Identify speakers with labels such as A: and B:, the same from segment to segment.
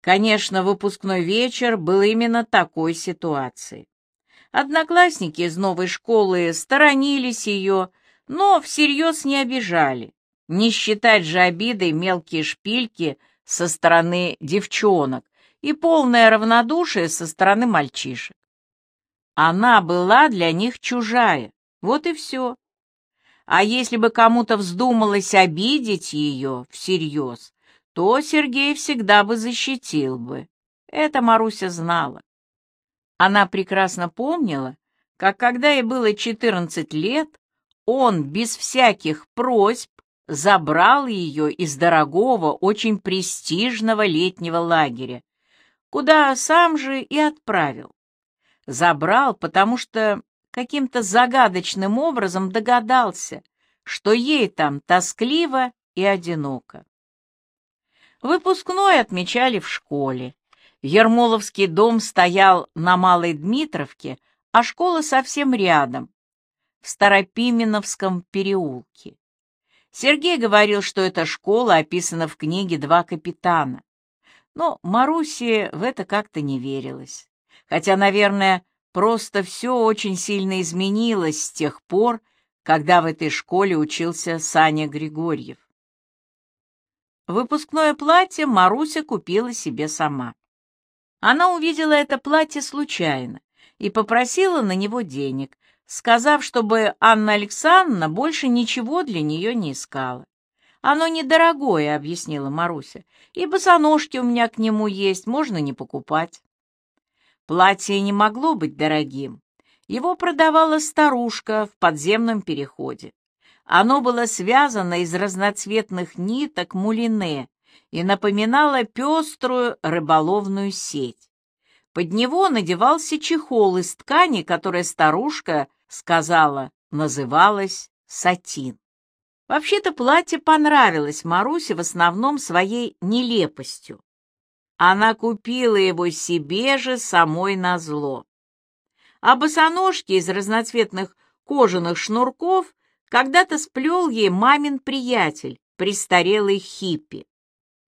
A: Конечно, выпускной вечер был именно такой ситуацией. Одноклассники из новой школы сторонились ее, но всерьез не обижали. Не считать же обидой мелкие шпильки со стороны девчонок и полное равнодушие со стороны мальчишек. Она была для них чужая, вот и все. А если бы кому-то вздумалось обидеть ее всерьез, то Сергей всегда бы защитил бы. Это Маруся знала. Она прекрасно помнила, как когда ей было 14 лет, он без всяких просьб забрал ее из дорогого, очень престижного летнего лагеря, куда сам же и отправил. Забрал, потому что каким-то загадочным образом догадался, что ей там тоскливо и одиноко. Выпускной отмечали в школе. Ермоловский дом стоял на Малой Дмитровке, а школа совсем рядом, в Старопименовском переулке. Сергей говорил, что эта школа описана в книге «Два капитана». Но Марусе в это как-то не верилось. Хотя, наверное, просто все очень сильно изменилось с тех пор, когда в этой школе учился Саня Григорьев. Выпускное платье Маруся купила себе сама. Она увидела это платье случайно и попросила на него денег, сказав, чтобы Анна Александровна больше ничего для нее не искала. «Оно недорогое», — объяснила Маруся, — «и босоножки у меня к нему есть, можно не покупать». Платье не могло быть дорогим. Его продавала старушка в подземном переходе. Оно было связано из разноцветных ниток мулине и напоминало пеструю рыболовную сеть. Под него надевался чехол из ткани, которая старушка сказала, называлась сатин. Вообще-то платье понравилось Марусе в основном своей нелепостью. Она купила его себе же самой назло. А босоножки из разноцветных кожаных шнурков когда-то сплел ей мамин приятель, престарелый хиппи.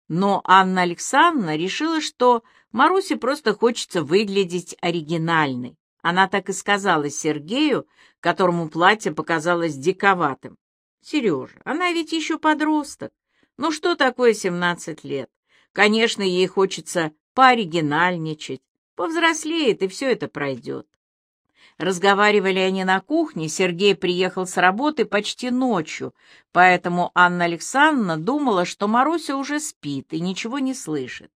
A: Но Анна Александровна решила, что Марусе просто хочется выглядеть оригинальной. Она так и сказала Сергею, которому платье показалось диковатым. «Сережа, она ведь еще подросток. Ну что такое семнадцать лет? Конечно, ей хочется пооригинальничать. Повзрослеет, и все это пройдет. Разговаривали они на кухне, Сергей приехал с работы почти ночью, поэтому Анна Александровна думала, что Маруся уже спит и ничего не слышит.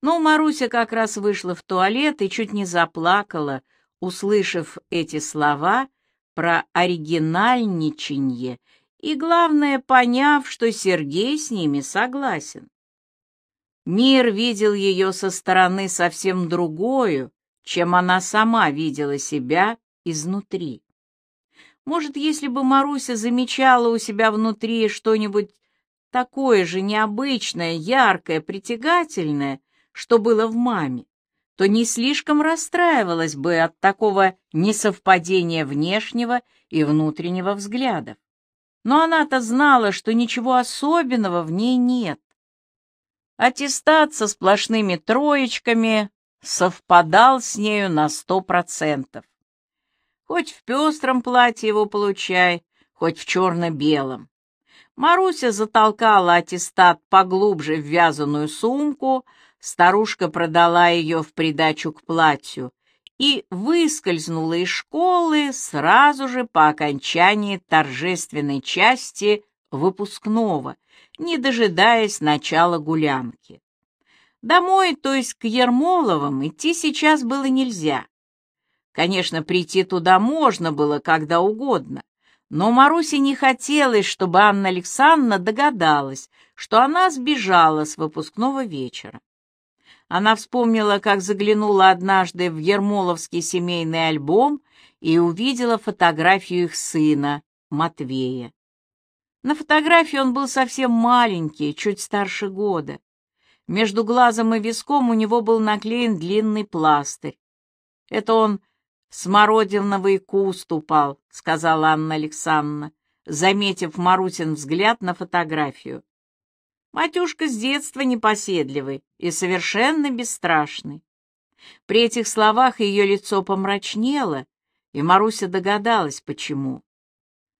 A: Но Маруся как раз вышла в туалет и чуть не заплакала, услышав эти слова про оригинальничанье и, главное, поняв, что Сергей с ними согласен. Мир видел ее со стороны совсем другую, чем она сама видела себя изнутри. Может, если бы Маруся замечала у себя внутри что-нибудь такое же необычное, яркое, притягательное, что было в маме, то не слишком расстраивалась бы от такого несовпадения внешнего и внутреннего взглядов. Но она-то знала, что ничего особенного в ней нет. Аттестат со сплошными троечками совпадал с нею на сто процентов. Хоть в пестром платье его получай, хоть в черно-белом. Маруся затолкала аттестат поглубже в вязаную сумку, старушка продала ее в придачу к платью и выскользнула из школы сразу же по окончании торжественной части выпускного, не дожидаясь начала гулянки. Домой, то есть к Ермоловым, идти сейчас было нельзя. Конечно, прийти туда можно было когда угодно, но Марусе не хотелось, чтобы Анна Александровна догадалась, что она сбежала с выпускного вечера. Она вспомнила, как заглянула однажды в Ермоловский семейный альбом и увидела фотографию их сына, Матвея. На фотографии он был совсем маленький, чуть старше года. Между глазом и виском у него был наклеен длинный пластырь. Это он смородиновый куст упал, — сказала Анна Александровна, заметив Марусин взгляд на фотографию. Матюшка с детства непоседливый и совершенно бесстрашный. При этих словах ее лицо помрачнело, и Маруся догадалась, почему.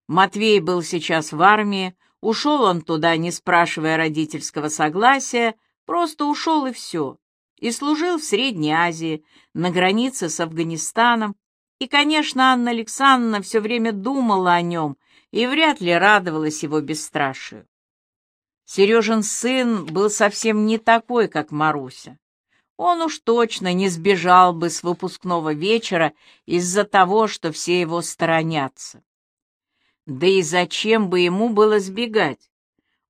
A: Матвей был сейчас в армии, ушел он туда, не спрашивая родительского согласия, просто ушел и все. И служил в Средней Азии, на границе с Афганистаном. И, конечно, Анна Александровна все время думала о нем и вряд ли радовалась его бесстрашию. Сережин сын был совсем не такой, как Маруся. Он уж точно не сбежал бы с выпускного вечера из-за того, что все его сторонятся. Да и зачем бы ему было сбегать?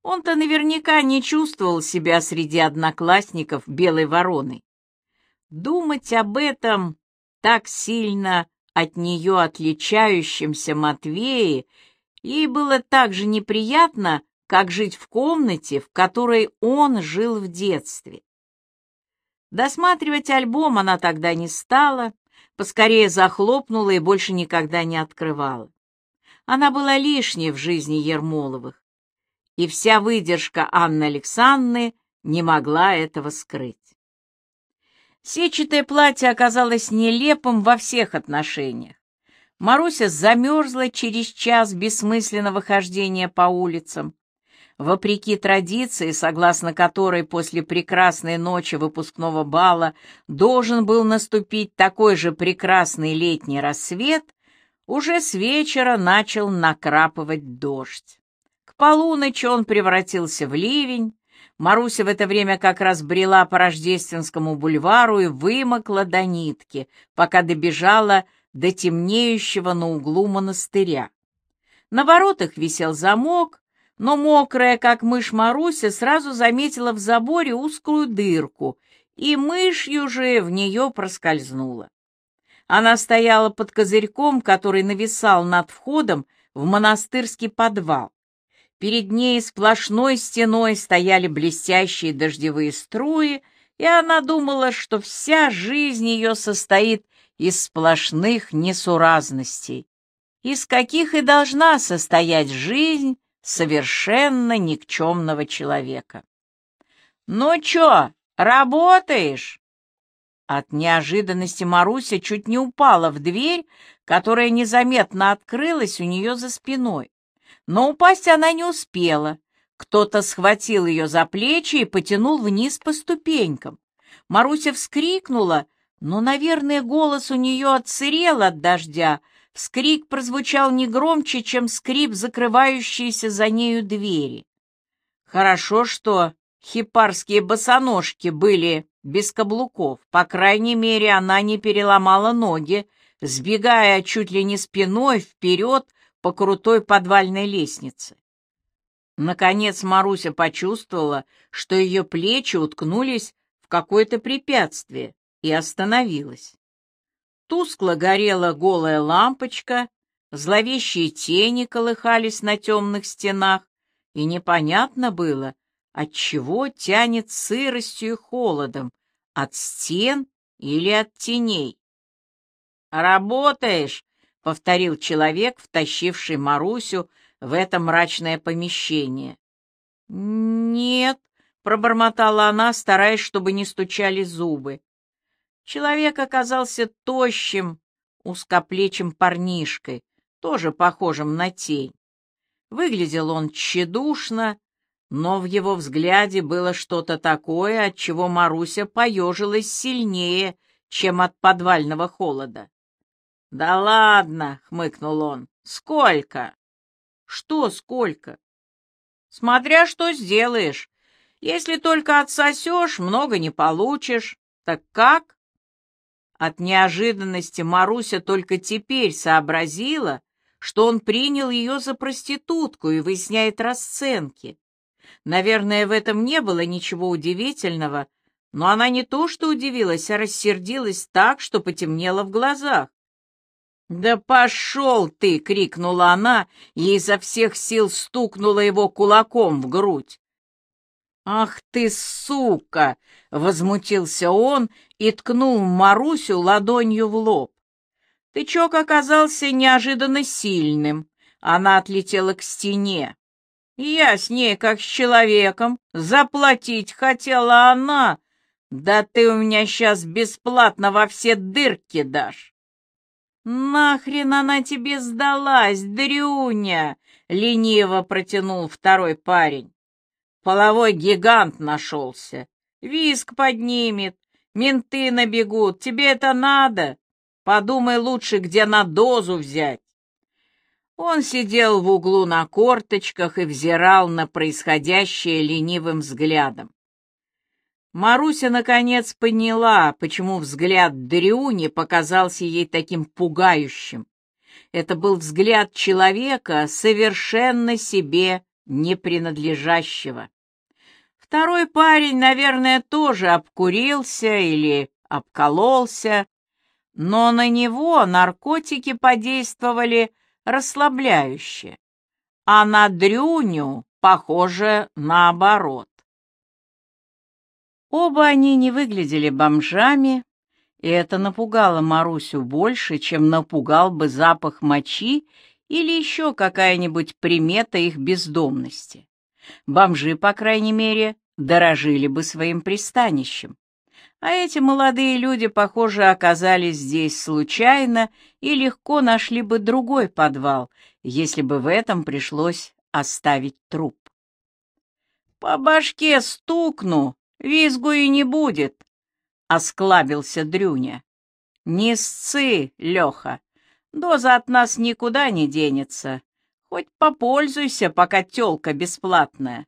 A: Он-то наверняка не чувствовал себя среди одноклассников белой вороной. Думать об этом так сильно от нее отличающемся Матвее ей было так же неприятно, как жить в комнате, в которой он жил в детстве. Досматривать альбом она тогда не стала, поскорее захлопнула и больше никогда не открывала. Она была лишней в жизни Ермоловых, и вся выдержка Анны Александры не могла этого скрыть. Сетчатое платье оказалось нелепым во всех отношениях. Маруся замерзла через час бессмысленного хождения по улицам, Вопреки традиции, согласно которой после прекрасной ночи выпускного бала должен был наступить такой же прекрасный летний рассвет, уже с вечера начал накрапывать дождь. К полуночи он превратился в ливень, Маруся в это время как раз брела по Рождественскому бульвару и вымокла до нитки, пока добежала до темнеющего на углу монастыря. На воротах висел замок, но мокрая, как мышь Маруся, сразу заметила в заборе узкую дырку, и мышью же в нее проскользнула. Она стояла под козырьком, который нависал над входом в монастырский подвал. Перед ней сплошной стеной стояли блестящие дождевые струи, и она думала, что вся жизнь ее состоит из сплошных несуразностей, из каких и должна состоять жизнь совершенно никчемного человека. «Ну чё, работаешь?» От неожиданности Маруся чуть не упала в дверь, которая незаметно открылась у нее за спиной. Но упасть она не успела. Кто-то схватил ее за плечи и потянул вниз по ступенькам. Маруся вскрикнула, но, наверное, голос у нее отсырел от дождя, Вскрик прозвучал не громче, чем скрип закрывающейся за нею двери. Хорошо, что хипарские босоножки были без каблуков. По крайней мере, она не переломала ноги, сбегая чуть ли не спиной вперед по крутой подвальной лестнице. Наконец Маруся почувствовала, что ее плечи уткнулись в какое-то препятствие, и остановилась. Тускло горела голая лампочка, зловещие тени колыхались на темных стенах, и непонятно было, от чего тянет сыростью и холодом, от стен или от теней. «Работаешь!» — повторил человек, втащивший Марусю в это мрачное помещение. «Нет», — пробормотала она, стараясь, чтобы не стучали зубы. Человек оказался тощим, узкоплечим парнишкой, тоже похожим на тень. Выглядел он тщедушно, но в его взгляде было что-то такое, от чего Маруся поежилась сильнее, чем от подвального холода. «Да ладно!» — хмыкнул он. «Сколько?» «Что сколько?» «Смотря что сделаешь. Если только отсосешь, много не получишь. Так как?» От неожиданности Маруся только теперь сообразила, что он принял ее за проститутку и выясняет расценки. Наверное, в этом не было ничего удивительного, но она не то что удивилась, а рассердилась так, что потемнело в глазах. «Да пошел ты!» — крикнула она и изо всех сил стукнула его кулаком в грудь. «Ах ты, сука!» — возмутился он и ткнул Марусю ладонью в лоб. Тычок оказался неожиданно сильным. Она отлетела к стене. Я с ней как с человеком, заплатить хотела она. Да ты у меня сейчас бесплатно во все дырки дашь. Нахрен она тебе сдалась, дрюня? Лениво протянул второй парень. Половой гигант нашелся. Виск поднимет, менты набегут. Тебе это надо? Подумай лучше, где на дозу взять. Он сидел в углу на корточках и взирал на происходящее ленивым взглядом. Маруся наконец поняла, почему взгляд Дрюни показался ей таким пугающим. Это был взгляд человека, совершенно себе не принадлежащего. Второй парень, наверное, тоже обкурился или обкололся, но на него наркотики подействовали расслабляюще, а на Дрюню, похоже, наоборот. Оба они не выглядели бомжами, и это напугало Марусю больше, чем напугал бы запах мочи или еще какая-нибудь примета их бездомности. Бомжи, по крайней мере, дорожили бы своим пристанищем. А эти молодые люди, похоже, оказались здесь случайно и легко нашли бы другой подвал, если бы в этом пришлось оставить труп. «По башке стукну, визгу и не будет», — осклабился Дрюня. «Не сцы, Леха, доза от нас никуда не денется. Хоть попользуйся, пока тёлка бесплатная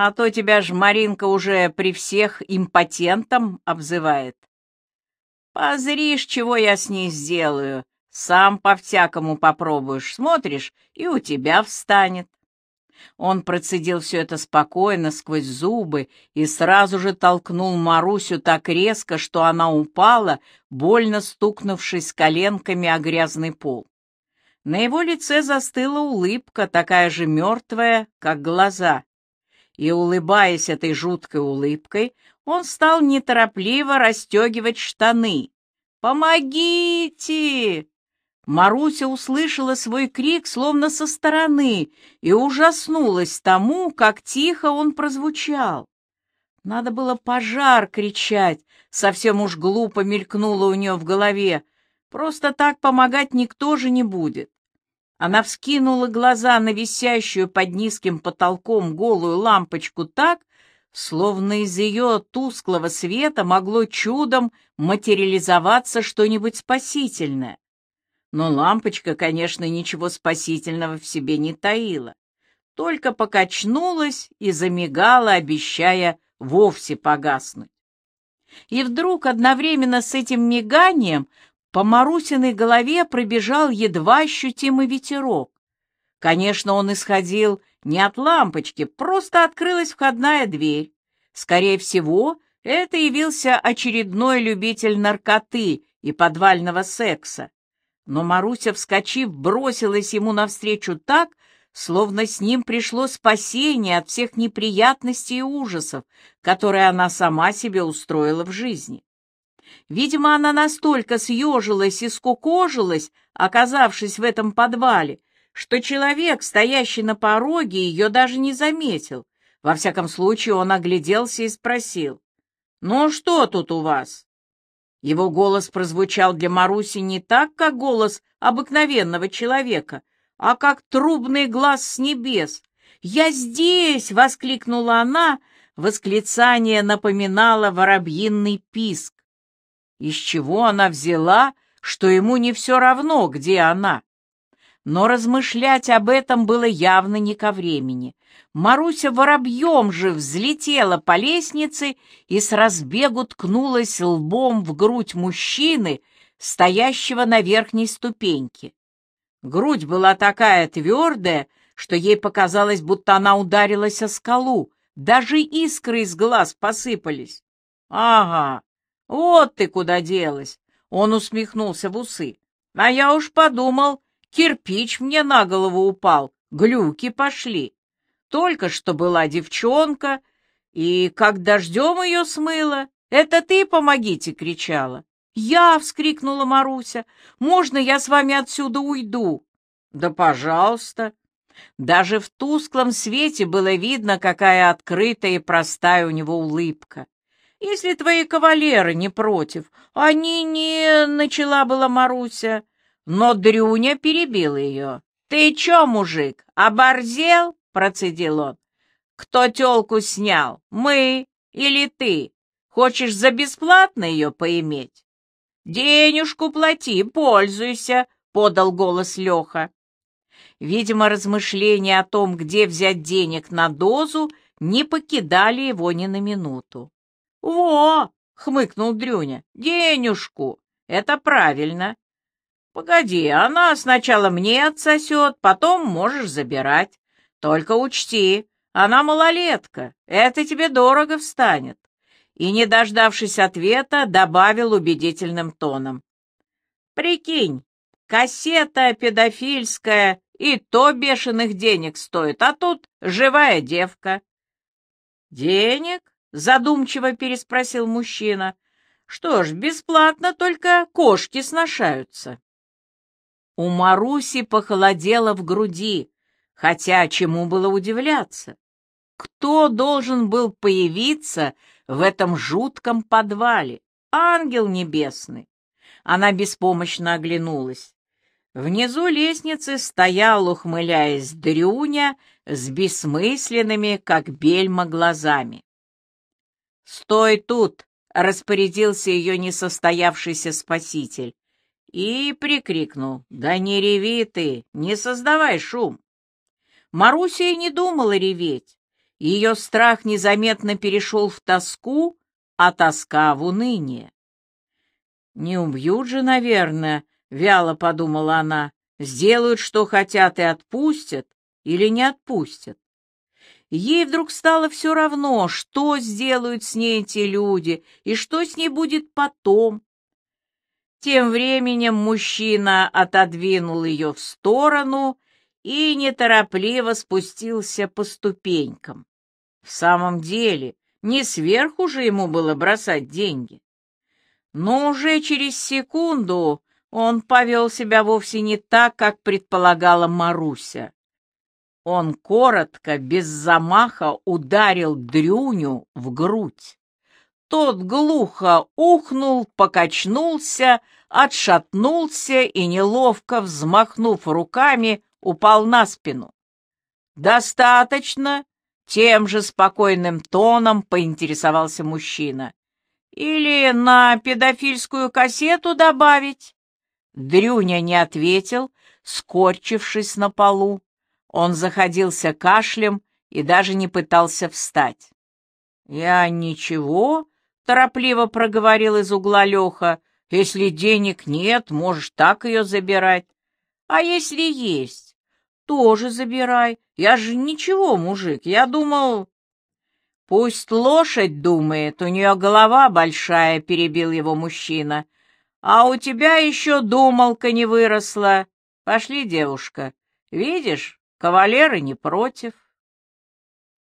A: а то тебя ж Маринка уже при всех импотентом обзывает. Позришь, чего я с ней сделаю, сам по-всякому попробуешь, смотришь, и у тебя встанет. Он процедил все это спокойно, сквозь зубы, и сразу же толкнул Марусю так резко, что она упала, больно стукнувшись коленками о грязный пол. На его лице застыла улыбка, такая же мертвая, как глаза и, улыбаясь этой жуткой улыбкой, он стал неторопливо расстегивать штаны. «Помогите!» Маруся услышала свой крик словно со стороны и ужаснулась тому, как тихо он прозвучал. Надо было пожар кричать, совсем уж глупо мелькнуло у нее в голове. Просто так помогать никто же не будет. Она вскинула глаза на висящую под низким потолком голую лампочку так, словно из ее тусклого света могло чудом материализоваться что-нибудь спасительное. Но лампочка, конечно, ничего спасительного в себе не таила, только покачнулась и замигала, обещая вовсе погаснуть. И вдруг одновременно с этим миганием по Марусиной голове пробежал едва ощутимый ветерок. Конечно, он исходил не от лампочки, просто открылась входная дверь. Скорее всего, это явился очередной любитель наркоты и подвального секса. Но Маруся, вскочив, бросилась ему навстречу так, словно с ним пришло спасение от всех неприятностей и ужасов, которые она сама себе устроила в жизни. Видимо, она настолько съежилась и скукожилась, оказавшись в этом подвале, что человек, стоящий на пороге, ее даже не заметил. Во всяком случае, он огляделся и спросил, «Ну что тут у вас?» Его голос прозвучал для Маруси не так, как голос обыкновенного человека, а как трубный глаз с небес. «Я здесь!» — воскликнула она. Восклицание напоминало воробьиный писк. Из чего она взяла, что ему не все равно, где она? Но размышлять об этом было явно не ко времени. Маруся воробьем же взлетела по лестнице и с разбегу ткнулась лбом в грудь мужчины, стоящего на верхней ступеньке. Грудь была такая твердая, что ей показалось, будто она ударилась о скалу, даже искры из глаз посыпались. Ага, «Вот ты куда делась!» — он усмехнулся в усы. «А я уж подумал, кирпич мне на голову упал, глюки пошли. Только что была девчонка, и как дождем ее смыло, это ты помогите!» — кричала. «Я!» — вскрикнула Маруся. «Можно я с вами отсюда уйду?» «Да, пожалуйста!» Даже в тусклом свете было видно, какая открытая и простая у него улыбка. «Если твои кавалеры не против, они не...» — начала была Маруся. Но Дрюня перебил ее. «Ты чё, мужик, оборзел?» — процедил он. «Кто тёлку снял, мы или ты? Хочешь за бесплатно ее поиметь?» «Денежку плати, пользуйся», — подал голос Леха. Видимо, размышления о том, где взять денег на дозу, не покидали его ни на минуту. «Во!» — хмыкнул Дрюня. «Денежку! Это правильно. Погоди, она сначала мне отсосет, потом можешь забирать. Только учти, она малолетка, это тебе дорого встанет». И, не дождавшись ответа, добавил убедительным тоном. «Прикинь, кассета педофильская и то бешеных денег стоит, а тут живая девка. Денег? Задумчиво переспросил мужчина. Что ж, бесплатно только кошки сношаются. У Маруси похолодело в груди, хотя чему было удивляться? Кто должен был появиться в этом жутком подвале? Ангел небесный. Она беспомощно оглянулась. Внизу лестницы стоял, ухмыляясь, Дрюня с бессмысленными, как бельма, глазами. «Стой тут!» — распорядился ее несостоявшийся спаситель и прикрикнул. «Да не реви ты, не создавай шум!» Маруся и не думала реветь. Ее страх незаметно перешел в тоску, а тоска в уныние. «Не убьют же, наверное», — вяло подумала она, — сделают, что хотят, и отпустят или не отпустят. Ей вдруг стало все равно, что сделают с ней эти люди и что с ней будет потом. Тем временем мужчина отодвинул ее в сторону и неторопливо спустился по ступенькам. В самом деле, не сверху же ему было бросать деньги. Но уже через секунду он повел себя вовсе не так, как предполагала Маруся. Он коротко, без замаха ударил Дрюню в грудь. Тот глухо ухнул, покачнулся, отшатнулся и, неловко взмахнув руками, упал на спину. «Достаточно!» — тем же спокойным тоном поинтересовался мужчина. «Или на педофильскую кассету добавить?» Дрюня не ответил, скорчившись на полу. Он заходился кашлем и даже не пытался встать. «Я ничего», — торопливо проговорил из угла Леха, — «если денег нет, можешь так ее забирать. А если есть, тоже забирай. Я же ничего, мужик, я думал...» «Пусть лошадь думает, у нее голова большая», — перебил его мужчина. А у тебя еще думалка не выросла. Пошли, девушка. Видишь, кавалеры не против.